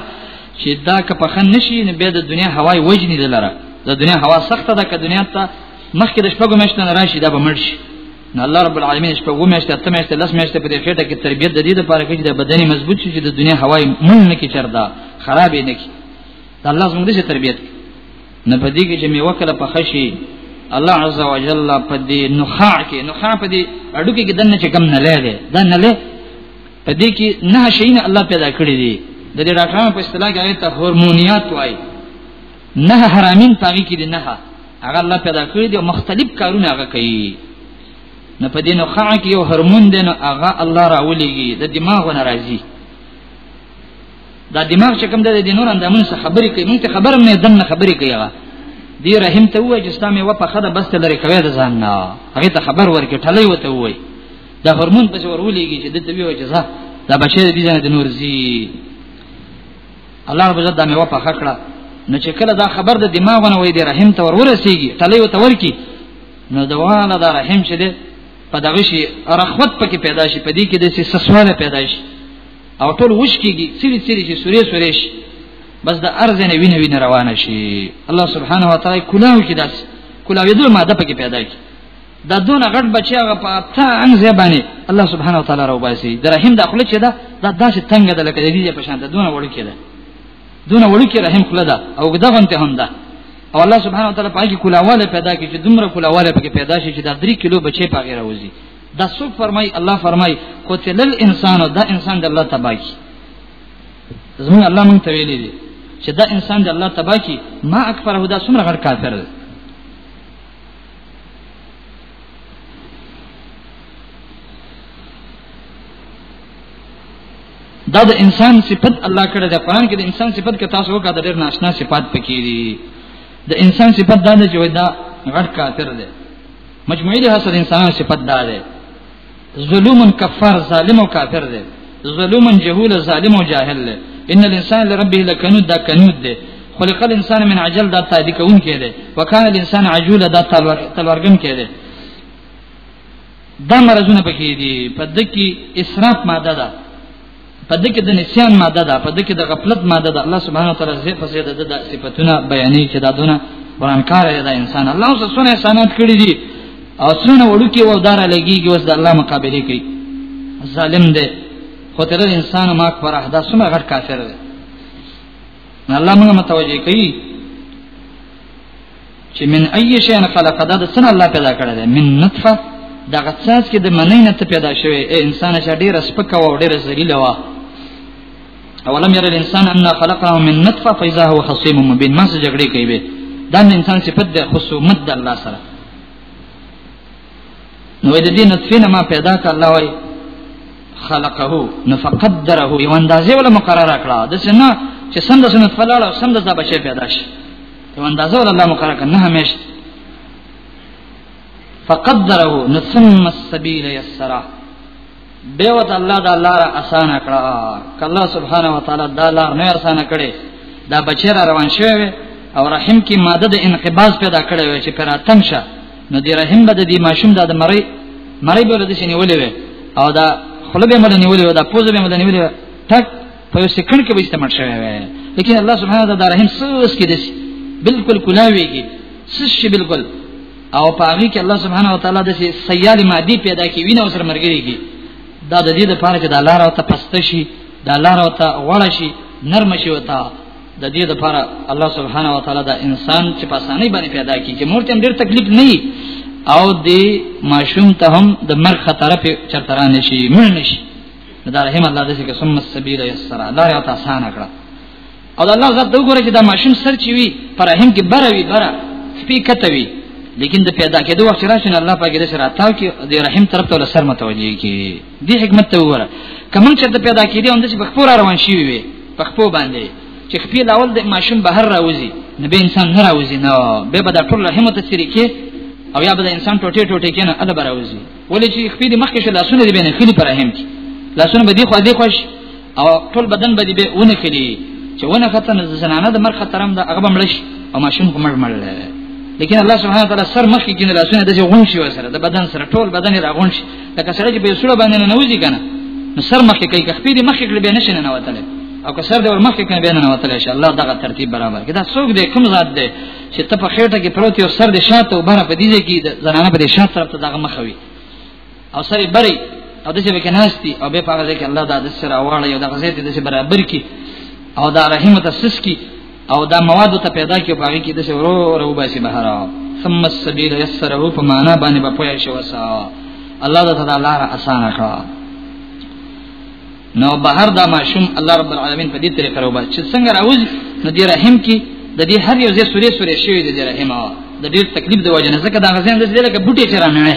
چې دا که په خن نشي نه به د دنیا هواي وجنی دلاره د دنیا هوا سخته ده که دنیا ته مخکې د شپږو میاشتو نه راشي دا به مړ شي نو الله رب العالمین شپږو میاشتې اته میاشتې لس میاشتې په دې خېټه کې تربیت د دې لپاره کې د بدني مضبوط شي چې د دنیا هواي مونږ نه کې چردا خرابې نه کې الله زموږ دې تربیت نه پدې کې چې میوه کله په خشي الله عز وجل په دې نخاع کې نخاع په دې اډو کې دنه چې کم نه لري دا نه لري په دې کې نه شین الله پیدا کړی دی د دې ډاکټرانو په اصطلاح کې آیت هورمونیات وای نه حرامین پاږي کې دي نه هغه الله پیدا کړی دی مختلف کارونه هغه کوي نه په دې نو خا کې یو هورمون دی نو هغه الله راولېږي د دماغ نه راځي دا دماغ چې کوم د نور اندامونو څخه خبرې کوي موږ ته خبر نه دنه خبرې کوي هغه دی رحم ته وای چې ستامه و په خده بس ته لري کوي د ځان نه هغه ته خبر ورکړي ټلې وته وای دا هورمون په څور ولېږي چې د ته وی چې ځه دا بچی دې ځنه د نور زی الله رب عزت دا مې و په خکړه نو چې کله دا خبر د دماغ نه وای دی رحم ته ور ورسیږي ټلې وته ورکی نو دوانه دا رحم چې په دغه شي رخوت پکې پیدا شي په دې کې د سسواله پیدا شي او ټول وش کیږي سری سری چې سورې سورې شي بس د ارز نه وینه وینه روانه شي الله سبحانه و تعالی کلاو کې داس کلاو یې دوه ماده پکې پیدا کی دا دون غټ بچي هغه په تا انګ زبانی الله سبحانه و تعالی راو باسي د رحم داخله چې دا دا داسې تنگ ده لکه دې په شان ده دون وړو کې ده دون وړو کې رحم خله ده او دغه انته هم ده او الله سبحانه و تعالی پاکي کولاواله پیدا کی چې دومره کولاواله پکې پیدا شي چې دا 3 کیلو بچي پاګه راوځي دا څوک فرمای الله فرمای قتل الانسان دا انسان د الله تبا کی زمون الله مونږ ته ویلي دي چې دا انسان د الله تبا کی ما اکبر هدا څومره غړ کافر دی دا د انسان صفت الله کړه د قران کې د انسان صفت کې تاسو وکړه د ډېر ناشنا صفات پکې دي د انسان صفت دا نه جوړه دا غړ کافر دی مجموعي له حسد انسان صفت دا ده ظلم کفار ظالم او کافر ده ظلم جهول ظالم او جاهل ده ان الانسان لربه لکنود دا کنود ده خلق الانسان من عجل دا تعدی کون کې ده وکانه الانسان عجول دا تلور تلورګم کې ده دا مرزونه پکې دي په دکی اسراف ماده ده په دې کې د نسيان ماده ده په دې کې د غفلت ماده ده الله سبحانه وتعالى زه په زیاده د صفاتونه بیانې چې دا دونه ورانکار دی دا انسان الله اوس سونه احسانات کړی دي او سونه وړوکی و دار لګيږي اوس د الله مقابله کوي ظالم دی خو تر انسان ما پر احدا سمه غټ کافر دی الله موږ متوجه کوي چې من اي شيء خلق دا د سن الله پیدا کړی دی من نطفه دا غڅاس کې د منی نه ته پیدا شوی اے انسان چې ډیر سپک او ډیر ذلیل و اولم ير الانسان ان خلقه من نطفه فاذا هو خصيم مبين ما څه جګړه کوي به دا انسان صفت ده خصومت د الله سره نو د دې نطفه نه ما پیدا کړ الله وای خلقه نو فقدره یو اندازې ولا مقرره کړه د څنګه چې سند سند فلاله سند ځا بچي پیدا شي یو اندازه ول الله مقرر کنه همیشت فقدره نثم السبيل يسرا به وت الله دا لار آسان کړه کله سبحانه و تعالی دا لار نه آسان کړي دا بچره روان شوی او رحم کې ماده د انقباض پیدا کړي وي چې پر اتم شه نو دی رحم به د دې ماشوم د مری مری بوله د شنی ولې او دا خلبه مله نیولې دا پوزه به مله نیولې ټک په یو سکند کې به استعمال شوی وي لیکن الله سبحانه وتعالی دا رحم سوس کې دي بالکل کلاويږي سش بالکل او پاغي کې الله سبحانه وتعالی د سیال مادي پیدا کی وینه سره مرګري کی دا د دې لپاره چې د الله راو ته پسته شي د الله راو ته وړه شي نرم شي وتا د دې لپاره الله سبحانه وتعالی دا انسان چې په اسانۍ باندې پیدا کی چې مور ته ډېر تکلیف نه او د ماشوم ته هم د مرګ خطر په چرترانه شي مړ نشي دا رحم الله دې کې ثم السبيل يسر الله یو تاسو نه کړه او الله زړه د وګوره چې دا ماشوم سر چی وی پر رحم کې بره وی بره سپی کته وی لیکن د پیدا کېدو وخت راشي نه الله پاک دې سره تاو کې د رحم طرف ته سر متوجي کی دې حکمت ته وره کمن چې د پیدا کېدو هم د بخپور روان شي وي بخپو باندې چې خپل اول د ماشوم بهر راوځي نه به انسان نه راوځي نو به به د ټول رحمت سره کې او یا به د انسان ټوټه ټوټه کې نه ال براوځي ولې چې خپې دې مخکې شل لاسونه دې بنه خلی پر اهم کی لاسونه به دې خو دې خوش او ټول بدن به دې به ونه کړي چې ونه خطر نه زنانه د مر خطرم د هغه بمړش او ماشوم کوم مړ لیکن الله سبحانه وتعالى سر مخ کې کینه لاسونه د غون شي وسره د بدن سره ټول بدن را غون شي لکه سره چې به سره باندې نه نوځي کنه نو سر مخ کې کوي که خپې دې مخ کې کړي به نشي نه وتل او که سر دې ور مخ کې کړي به نه وتل ان شاء الله دغه ترتیب برابر کړه دا څوک دې کوم ذات دې چې ته په خېټه کې پروت یو سر دې شاته او بره په دې کې د زنانه په دې شاته طرف ته دغه مخوي او سر یې بری او د څه به کناستي او به پاره ځکه الله دا د سر اواله یو دغه زیت د څه برابر کی او دا رحم تسس کی او دا مواد ته پیدا کی او باغی کی د څه ورو ورو باسي بهر ثم السبيل يسره فمانا باندې په پوهه شو وسا الله تعالی لار اسانه کړه نو بهر دا ماشوم الله رب العالمین په دې طریقه راوبا چې څنګه راوځ نو دې رحم کې د دې هر یو ځای سورې سورې شوی د دې رحم او د ډېر تکلیف د وجه نه ځکه دا غزين د دې لکه بوټي چې رانه وي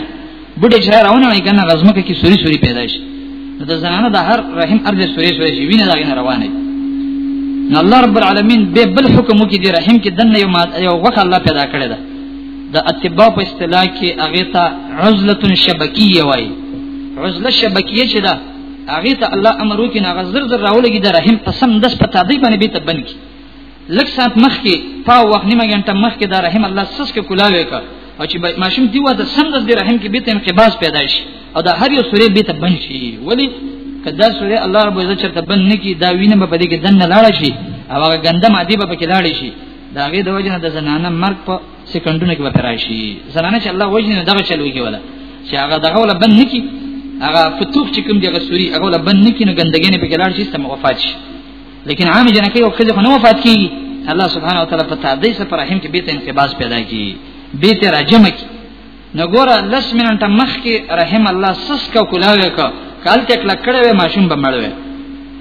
بوټي چې راونه وي کنه غزمه کې سورې سورې پیدا شي نو د زنانه د هر رحم ارزه سورې سورې شي وینه دا غنه روانه نو الله رب العالمین به بل حکم کې دې رحم کې دنه یو ماد یو وخت الله پیدا کړی دا د اتباع په اصطلاح کې هغه ته عزله شبکیه وایي عزله شبکیه چې دا هغه ته الله امر وکي نه غزر زر راولګي د رحم پسند دس پتا دی باندې به تبن کی لک سات مخ کې پاو وخت نیمه غنټه مخ کې د رحم الله سس کې کولاوي کا او چې ماشوم دی وته سم د رحم کې به ته انقباض پیدا شي او دا هر یو سورې به تبن شي ولی کدا سورې الله رب عزت چرته بن نه کی دا وینه به دې کې دنه لاړ شي او هغه ګنده ماده به پکې لاړ شي دا غي د وجنه د زنانه مرګ په سکندونه کې وته راشي زنانه چې الله وجنه دغه چلوي کې ولا چې هغه دغه ولا بند نکي هغه فتوخ چې کوم دغه سوري هغه ولا بند نکي نو ګندګي نه پکې لاړ شي سم وفات شي لیکن عام جن کې وخت خو نه وفات کی الله سبحانه وتعالى په تعدی سره رحم کې بیت انقباض پیدا کی بیت راجم کی نګوره لس منټ مخکې رحم الله سس کا کولاوي کا کال تک لکړې وې ماشوم به مړوي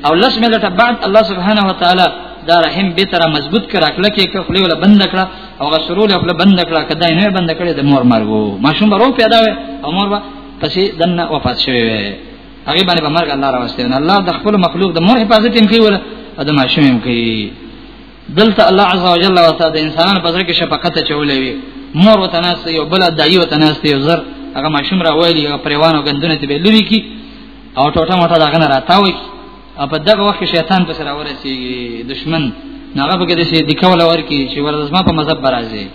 او لس منټ بعد الله سبحانه و تعالی دا رحم به تر مضبوط کړه کله کې خپل ولا بند کړه او غسرول خپل بند کړه کدا نه بند کړه د مور مرګو ماشوم به رو پیدا وي او مور به پسې دنه وفات شوی وي هغه باندې به مرګ الله راوستي الله د خپل مخلوق د مور حفاظت هم کوي او د ماشوم هم کوي دلته الله عز وجل وتا د انسان په ځکه شفقت چولې وي مور وتناس یو بل دایي وتناس یو زر هغه ماشوم را ویلی هغه پریوانو غندونه ته لری کی او ټوټه موټه دا غن راتاوي او په دغه وخت شیطان په سره ورسی دشمن هغه به کې د شي د کوله ورکی چې ورزما په مذهب برازي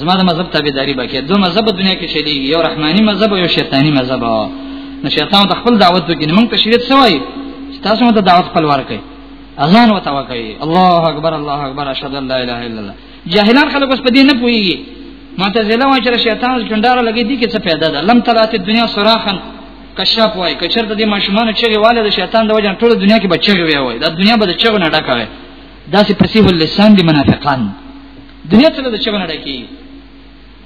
زما د مذهب تابعداري بکې دوه مذهب دنیا کې شدي یو رحماني مذهب او یو شیطانی مذهب نو شیطان د خپل دعوت وکړي موږ ته شریعت سوای چې تاسو مو د دعوت خپل ورکړي اذان وته وکړي الله اکبر الله اکبر اشهد ان لا اله الا الله جاهلان خلک اوس په دې نه پوهیږي معتزله وایي چې شیطان څنډار لګي دي کې څه پیدا ده لم تلات دنیا سراخن کشاف وای کچر د دې ماشومان چې واله د شیطان د وجه ټول دنیا کې بچي وي وای دا دنیا به د چغو نه ډکه وي دا سي پسیب اللسان دي منافقان دنیا څخه د چغنه ډکی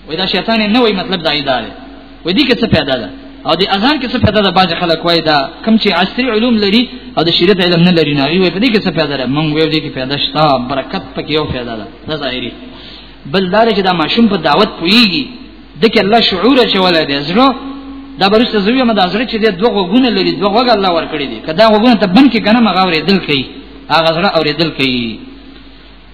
وای دا شیطان نه وای مطلب دا ایدار وای دي کې څه پیدا ده او د اذان کې څه پیدا ده باج خلک وای دا کم چې عصري علوم لري او د شریعت علم نه لري نه وای په دې کې څه پیدا ده مونږ وای دې کې پیدا شته برکت پکې یو پیدا ده دا ظاهري بل دا چې دا ماشوم په دعوت پويږي دکې الله شعور چولای دی زړه دا برسته زوی ما دا زړه چې د دوه غوونه لري دوه غوګ الله ورکړي دي کدا غوونه ته بن کې کنه مغاورې دل کوي هغه زړه اورې دل کوي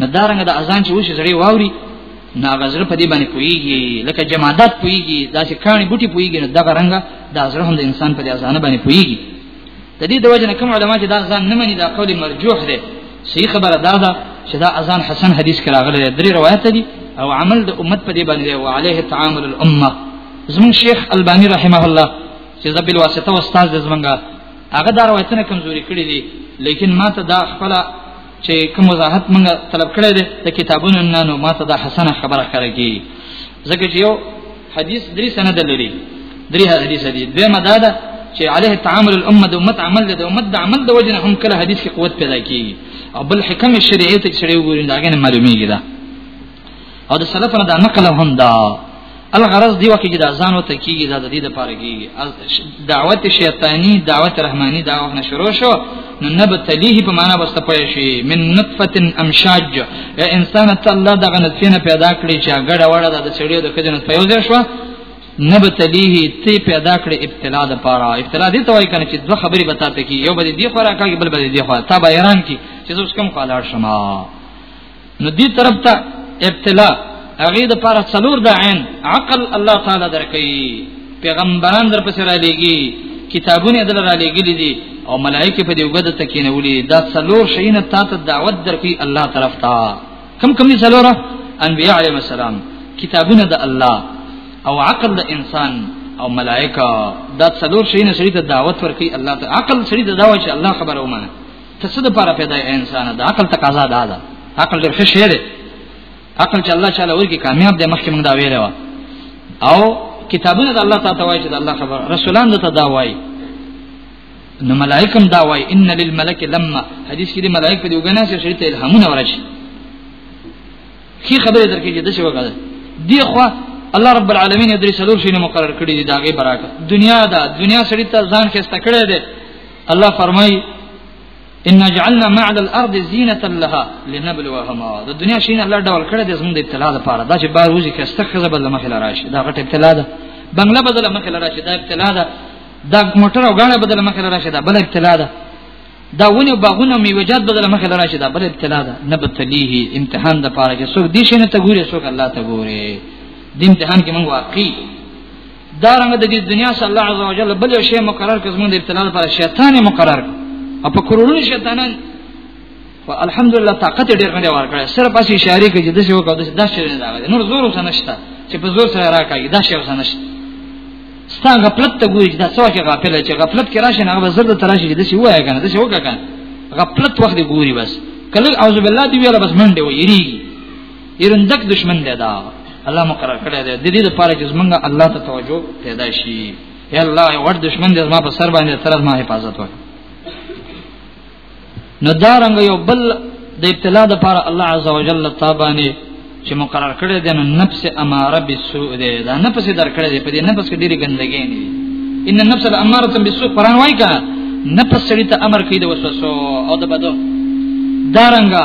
نه دارنګ د اذان چې وشي زړی واوري نه غزر په دې باندې پويږي لکه جمادات پويږي داسې کاني بوټي پويږي نه دغه رنګ د زړه هم د انسان په دې اذان باندې پويږي د دې د وجه نه کوم علما چې دا اذان نه مني دا قول مرجوح دی صحیح خبره دا ده چې دا اذان حسن حدیث کې راغلی دی درې روایت دي او عمل د امت په دې باندې او عليه تعامل الامه زمون شیخ البانی رحمه الله چې زبل واسطه استاد زمونږه هغه دا روایتونه کمزوري کړی دي لیکن ما ته دا خپل چې کوم وضاحت موږ طلب کړی دی د کتابونو نه نو ماته دا حسنه خبره کړی کی ځکه چې یو حدیث درې سند لري درې حدیث دي به مدا ده چې عليه تعامل الامه د امت عمل د امت د عمل د وجنه هم کله حدیث کې قوت پیدا کی او بل حکم شریعت چې شریعت ګورین داګه معلومیږي دا او د سلف نه دا نقل هم دا الغرض دی وکه چې دا ځان وته کیږي دا د دې لپاره کیږي دعوت شیطانی دعوت رحمانی دا نه شروع شو نو نب تلیه په معنا وسته پوي شي من نطفه امشاج یا انسان ته الله دغه نطفه پیدا کړی چې غړه وړه د سړیو د کجنه په یو ځای شو نبتلیه تی پیدا کړې ابتلا د پاره ابتلا دې توای کنه چې دوه خبرې بتاته کی یو بده دی خورا کوي بل بده دی خورا تا به ایران کی چې زوس کم خالار شما نو دې طرف ته ابتلا هغه د پاره څلور د عین عقل الله تعالی درکې پیغمبران در پسې را لېږي کتابونه دل را لېږلي دي او ملائکه په دې وګد ته کېنولې دا څلور شینه تا ته دعوت درکې الله طرف ته کم کم دي څلور انبیاء علیهم السلام کتابونه د الله او عقل د انسان او ملائکه دا څلور شینه سړي ته دعوت ورکې الله ته عقل سړي ته دعوت چې الله خبره ومنه ته څه د پاره پیدا انسان د عقل تقاضا ده ده عقل ډېر ښه شی دی عقل چې الله تعالی ورکی کامیاب دی مخکې موږ دا ویل و او کتابونه د الله تعالی وایي چې د الله خبر رسولان ته دا وایي نو ملائکم دا وایي ان للملک لما حدیث کې د ملائک په دې وګڼه چې شریته الهامونه ورشي کی خبره درکې چې د څه وکړه دی خو الله رب العالمین درې سلور شینه مقرر کړی دی داغه برکت دنیا دا دنیا سړی ته ځان خسته کړی دی الله فرمای ان جعلنا معد الارض زینه لها لنبلوهم د دنیا شین الله ډول کړه د زموږ د ابتلا لپاره دا چې بار وځي کې استخزه بل مخه لراشي دا غټ ابتلا ده بنگله بدل مخه لراشي دا ابتلا ده دا موټر او غاړه بدل مخه لراشي دا بل ابتلا ده دا ونه باغونه میوجات بدل مخه لراشي دا بل ابتلا ده نبتلیه امتحان د پاره چې څوک دې شنه ته ګوري څوک الله ته ګوري د امتحان کې موږ واقعي دا رنګ د دې دنیا صلی الله عز وجل بل یو شی مقرر کړ زموږ د ابتلا لپاره شیطان مقرر او په کورونو شیطانان الحمدلله طاقت ډیر غنډه ورکړه سره پاسې اشاره کوي د څه وکړو د څه نه راغلی نور زور وسه نشته چې په زور سره راکاږي دا شی وسه نشته ستان غفلت ته ګوري دا څو چې غفلت چې غفلت کې راشي نه غزر د تراشي د څه وای کنه د څه وکړه غفلت وخت ګوري بس کله اعوذ بالله دی ویل بس منډه ویری ایرندک دشمن دی دا الله مقرر کړی دی د دې لپاره چې موږ الله ته توجه پیدا شي یا الله یو ور دشمن دی زما په سر باندې تر ما حفاظت وکړي نو دا رنګ یو بل د ابتلا د لپاره الله عزوجل تابانه چې مقرر کړی دی نو نفس اماره بالسوء دی دا نفس درکړی دی په دې نفس کې ډېری ګندګي نه دي ان النفس الاماره بالسوء قران وایي کا نفس سړی ته امر کوي د وسوسو او د بدو دارنګه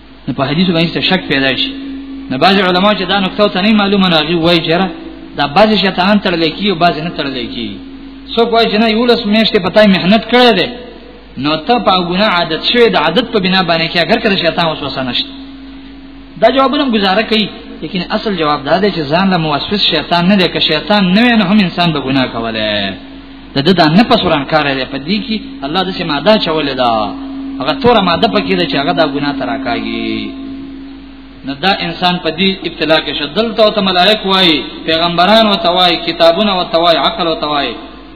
نو په حدیث باندې شک پیدا شي نه باز علماء چې دا نقطه ته نه معلومه نه غي وای چیرې دا باز شیطان تر لکی او باز نه تر لکی سو کوی چې نه یو لس میشته پتاي مهنت کړی دی نو ته په ګناه عادت شوی د عادت په بنا باندې کې اگر کړه شیطان وسوسه نشته دا جوابونه گزاره کوي لیکن اصل جواب دا دی چې ځان له موسوس شیطان نه دی که شیطان نه وي نو هم انسان به ګناه کوله د د نه پس وران کار دی په دې کې الله د سما دا چولې دا هغه تور ماده پکې ده چې هغه دا ګناه تراکاږي نو دا انسان په دې ابتلا کې شدل ته ته ملائک وای پیغمبران او توای کتابونه او توای عقل او توای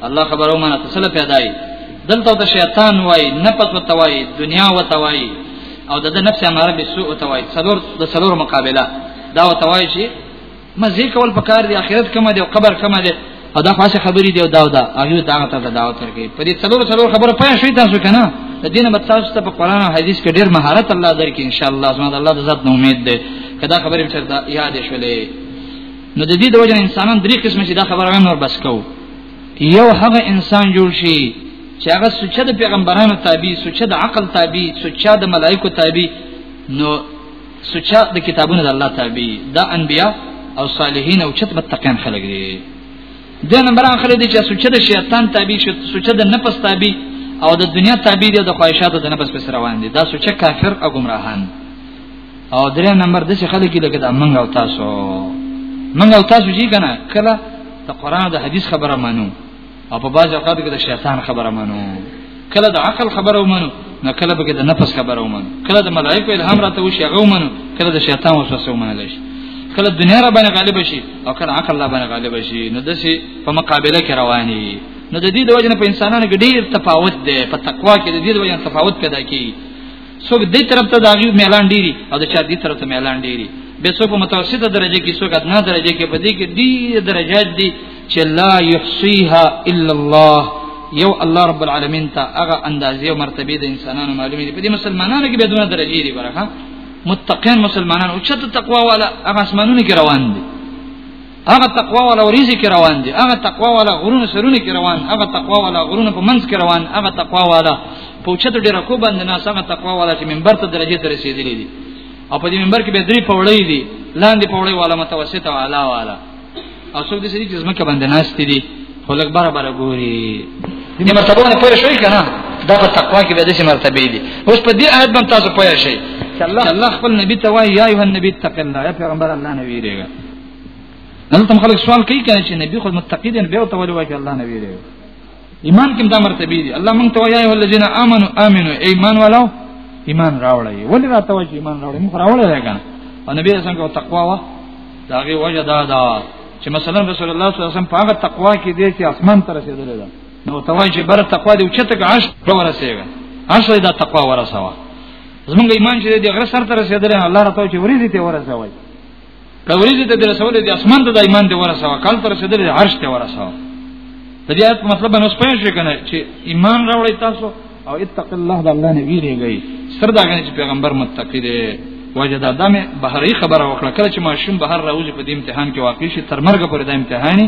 الله خبرو مانه تسل پیدای دلته ته شیطان وای نه پس او توای دنیا او توای او د نفس اماره به سوء او توای څلور د څلور مقابله دا او توای شي مزه کول پکار دی اخرت کومه دی او قبر کومه دی او دا خاصه خبرې دی او دا او دا هغه ته هغه ته دعوت ورکړي په دې څلور څلور خبره پوه شئ تاسو کنه د دین په تاسو ته په قران او حدیث کې ډېر مهارت الله درکې ان شاء الله سبحان الله د ذات نو امید ده کدا خبرې به چرته یاد شولې نو د دې د وجه انسانان درې قسم چې دا خبره هم نور بس کو یو هغه انسان جوړ شي چې هغه سوچه د پیغمبرانو تابع سوچه د عقل تابع سوچه د ملائکو تابع نو سوچا د کتابونو د الله تابع د انبیا او صالحین او چت متقین خلق دي د نمبر اخر دي چې سوچا د شیطان تابع شو سوچا د نفس تابع او د دنیا تابع دي د خواهشاتو د نفس پر روان دي دا سوچا کافر او گمراهان او درې نمبر د څه خلک لکه د منګ او تاسو منګ او تاسو جی کنه کله د قران او د حدیث خبره مانو او په باج اوقات کې د شیطان خبره منو کله د عقل خبره ومنو نو کله به د نفس خبره ومنو کله د ملائکه الهام راته وشي هغه ومنو کله د شیطان وسوسه ومنل شي کله دنیا را باندې غالب شي او کله عقل را باندې غالب شي نو دسي په مقابله کې رواني نو د دې د وجنه په انسانانو کې ډیر تفاوت دی په تقوا کې د دې د وجنه تفاوت پیدا کی څوک دې طرف ته داغي میلان ډیری او د چا دې طرف ته میلان ډیری به څوک متوسطه درجه کې څوک ادنا درجه کې په دې کې دې درجات دي چې لا يحصيها الا الله یو الله رب العالمین ته هغه اندازې او مرتبه د انسانانو معلومې دي په دې مسلمانانو کې به دونه درجه دي برخه متقین مسلمانان او چته تقوا والا هغه اسمانونو کې روان دي هغه تقوا والا وريزي کې روان دي هغه تقوا والا غرونه سرونه کې روان هغه تقوا والا غرونه په منځ کې روان هغه تقوا والا په چته ډېر کو باندې نه هغه تقوا والا چې منبر ته درجه ته رسیدلې دي او په دې منبر کې به درې پوړې دي لاندې پوړې والا متوسط او اعلی والا او څوک دې چې زمکه باندې ناشته دي خو لږ بار بار ګوري دې مرتبه باندې پوه شئ کنه دا په تقوا کې به دې مرتبه دي اوس په دې آیت باندې تاسو پوه شئ چې الله الله خپل نبی ته وایي یا ایه النبی تق الله یا پیغمبر الله نه ویریږي نن تم خلک سوال کوي کنه چې نبی خود متقی دی بیا ته ولې وایي الله نه ویریږي ایمان کوم دا مرتبه دي الله مونږ ته وایي ول جن امنو امنو ایمان والو ایمان راوړی ولې راته وایي ایمان راوړی مونږ راوړی دا کنه او نبی اسلام کو تقوا وا داغه وجه دا دا چې مثلا رسول الله صلی الله علیه وسلم په هغه تقوا کې دی چې اسمان ته رسیدل ده نو توای چې بر تقوا دی او چته عرش ته ورسیږي عرش دا تقوا ورسوه زمونږ ایمان چې دی غره سر ته رسیدل الله راته چې ورې دي ته ورسوي دا ورځې ته درسول دي اسمان ته د ایمان دی ورسوه کال تر رسیدل دي عرش ته ورسوه د دې آیت مطلب نو سپین شي کنه چې ایمان راوړی تاسو او اتق الله د الله نه ویریږئ سر دا غني چې پیغمبر متقی دی وجدا دمه بهري خبره وکړه کله چې ماشوم بهر راوځي په دې امتحان کې واقع شي تر مرګ پورې د امتحاني